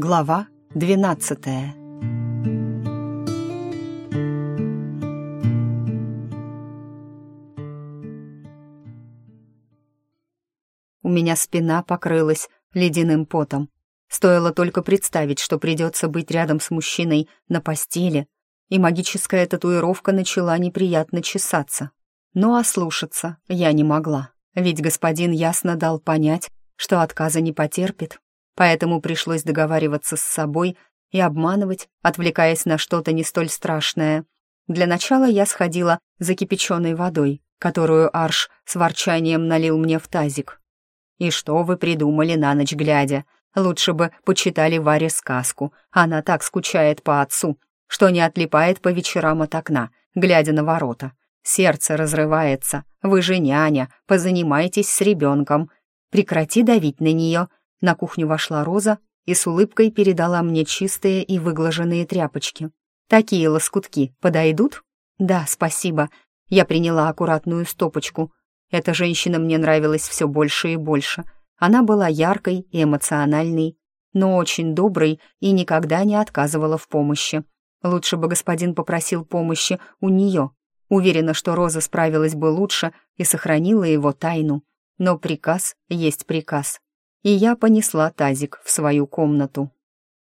Глава двенадцатая У меня спина покрылась ледяным потом. Стоило только представить, что придется быть рядом с мужчиной на постели, и магическая татуировка начала неприятно чесаться. Но ослушаться я не могла, ведь господин ясно дал понять, что отказа не потерпит, поэтому пришлось договариваться с собой и обманывать, отвлекаясь на что-то не столь страшное. Для начала я сходила за кипяченой водой, которую Арш с ворчанием налил мне в тазик. «И что вы придумали на ночь глядя?» Лучше бы почитали Варе сказку. Она так скучает по отцу, что не отлипает по вечерам от окна, глядя на ворота. Сердце разрывается. Вы же няня, позанимайтесь с ребенком. Прекрати давить на нее. На кухню вошла Роза и с улыбкой передала мне чистые и выглаженные тряпочки. Такие лоскутки подойдут? Да, спасибо. Я приняла аккуратную стопочку. Эта женщина мне нравилась все больше и больше — она была яркой и эмоциональной, но очень доброй и никогда не отказывала в помощи. Лучше бы господин попросил помощи у нее. Уверена, что Роза справилась бы лучше и сохранила его тайну. Но приказ есть приказ. И я понесла тазик в свою комнату.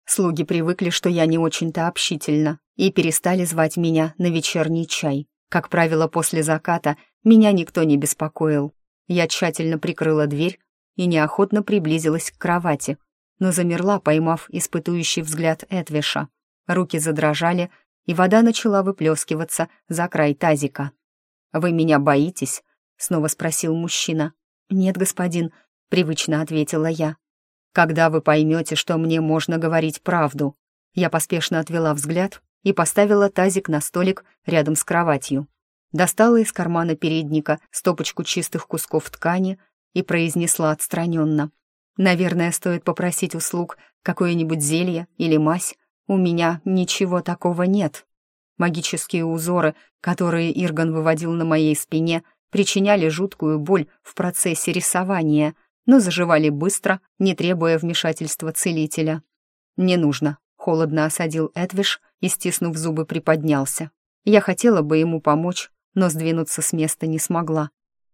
Слуги привыкли, что я не очень-то общительна, и перестали звать меня на вечерний чай. Как правило, после заката меня никто не беспокоил. Я тщательно прикрыла дверь, и неохотно приблизилась к кровати, но замерла, поймав испытующий взгляд Эдвиша. Руки задрожали, и вода начала выплескиваться за край тазика. «Вы меня боитесь?» — снова спросил мужчина. «Нет, господин», — привычно ответила я. «Когда вы поймете, что мне можно говорить правду?» Я поспешно отвела взгляд и поставила тазик на столик рядом с кроватью. Достала из кармана передника стопочку чистых кусков ткани и произнесла отстраненно. «Наверное, стоит попросить услуг какое-нибудь зелье или мазь. У меня ничего такого нет». Магические узоры, которые Ирган выводил на моей спине, причиняли жуткую боль в процессе рисования, но заживали быстро, не требуя вмешательства целителя. «Не нужно», — холодно осадил Эдвиш и, стиснув зубы, приподнялся. Я хотела бы ему помочь, но сдвинуться с места не смогла.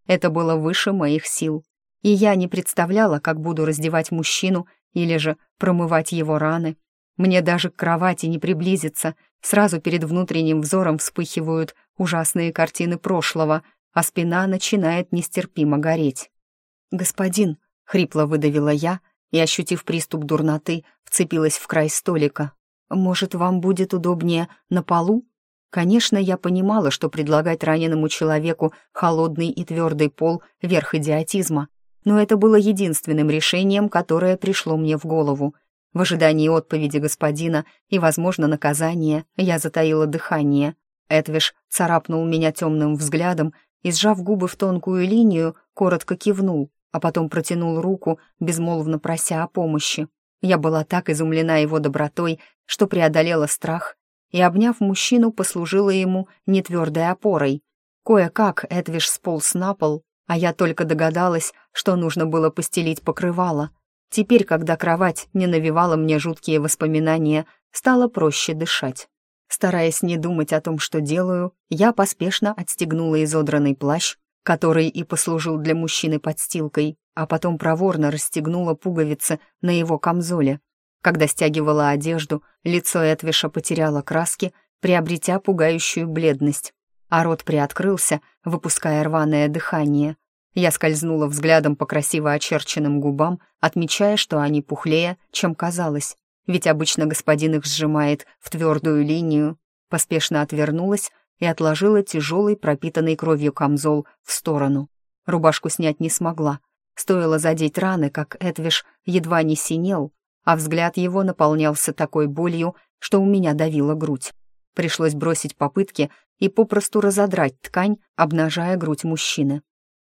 Это было выше моих сил и я не представляла, как буду раздевать мужчину или же промывать его раны. Мне даже к кровати не приблизиться, сразу перед внутренним взором вспыхивают ужасные картины прошлого, а спина начинает нестерпимо гореть. «Господин», — хрипло выдавила я и, ощутив приступ дурноты, вцепилась в край столика. «Может, вам будет удобнее на полу?» Конечно, я понимала, что предлагать раненому человеку холодный и твердый пол — верх идиотизма, но это было единственным решением, которое пришло мне в голову. В ожидании отповеди господина и, возможно, наказания, я затаила дыхание. Эдвиш царапнул меня темным взглядом и, сжав губы в тонкую линию, коротко кивнул, а потом протянул руку, безмолвно прося о помощи. Я была так изумлена его добротой, что преодолела страх и, обняв мужчину, послужила ему нетвердой опорой. Кое-как Эдвиш сполз на пол, а я только догадалась, что нужно было постелить покрывало. Теперь, когда кровать не навевала мне жуткие воспоминания, стало проще дышать. Стараясь не думать о том, что делаю, я поспешно отстегнула изодранный плащ, который и послужил для мужчины подстилкой, а потом проворно расстегнула пуговицы на его камзоле. Когда стягивала одежду, лицо Этвиша потеряло краски, приобретя пугающую бледность, а рот приоткрылся, выпуская рваное дыхание. Я скользнула взглядом по красиво очерченным губам, отмечая, что они пухлее, чем казалось, ведь обычно господин их сжимает в твердую линию. Поспешно отвернулась и отложила тяжелый, пропитанный кровью камзол в сторону. Рубашку снять не смогла. Стоило задеть раны, как Эдвиш едва не синел, а взгляд его наполнялся такой болью, что у меня давила грудь. Пришлось бросить попытки и попросту разодрать ткань, обнажая грудь мужчины.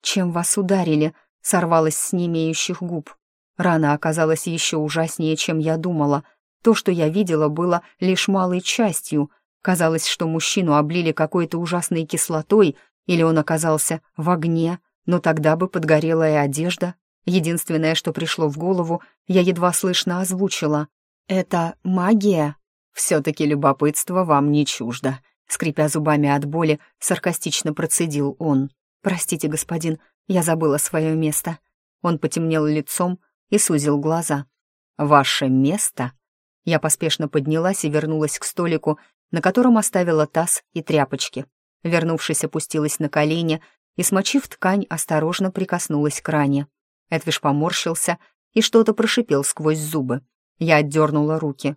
«Чем вас ударили?» — сорвалась с немеющих губ. Рана оказалась еще ужаснее, чем я думала. То, что я видела, было лишь малой частью. Казалось, что мужчину облили какой-то ужасной кислотой, или он оказался в огне, но тогда бы подгорела и одежда. Единственное, что пришло в голову, я едва слышно озвучила. «Это магия?» «Все-таки любопытство вам не чуждо», — скрипя зубами от боли, саркастично процедил он. «Простите, господин, я забыла свое место». Он потемнел лицом и сузил глаза. «Ваше место?» Я поспешно поднялась и вернулась к столику, на котором оставила таз и тряпочки. Вернувшись, опустилась на колени и, смочив ткань, осторожно прикоснулась к ране. Эдвиш поморщился и что-то прошипел сквозь зубы. Я отдернула руки.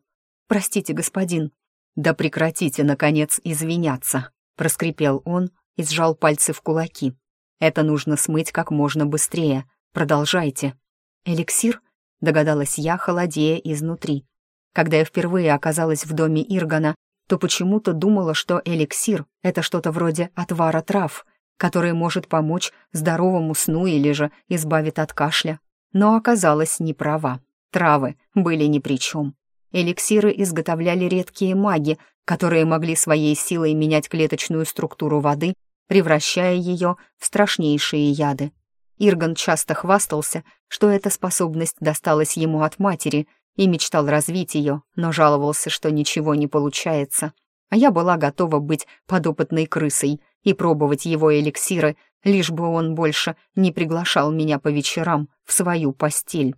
«Простите, господин». «Да прекратите, наконец, извиняться», — проскрипел он и сжал пальцы в кулаки. «Это нужно смыть как можно быстрее. Продолжайте». «Эликсир?» — догадалась я, холодея изнутри. Когда я впервые оказалась в доме Иргана, то почему-то думала, что эликсир — это что-то вроде отвара трав, который может помочь здоровому сну или же избавит от кашля. Но оказалась не права. Травы были ни при чем. Эликсиры изготовляли редкие маги, которые могли своей силой менять клеточную структуру воды, превращая ее в страшнейшие яды. Ирган часто хвастался, что эта способность досталась ему от матери, и мечтал развить ее, но жаловался, что ничего не получается. А я была готова быть подопытной крысой и пробовать его эликсиры, лишь бы он больше не приглашал меня по вечерам в свою постель.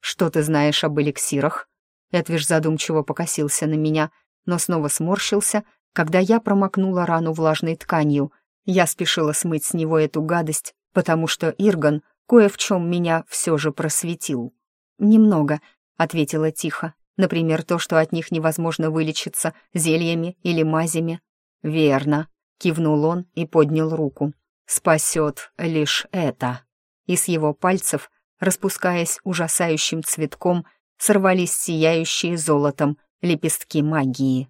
«Что ты знаешь об эликсирах?» Эдвиш задумчиво покосился на меня, но снова сморщился, когда я промокнула рану влажной тканью. Я спешила смыть с него эту гадость, потому что Ирган кое в чем меня все же просветил. «Немного», ответила тихо. Например, то, что от них невозможно вылечиться зельями или мазями. «Верно», — кивнул он и поднял руку. «Спасет лишь это». И с его пальцев, распускаясь ужасающим цветком, сорвались сияющие золотом лепестки магии.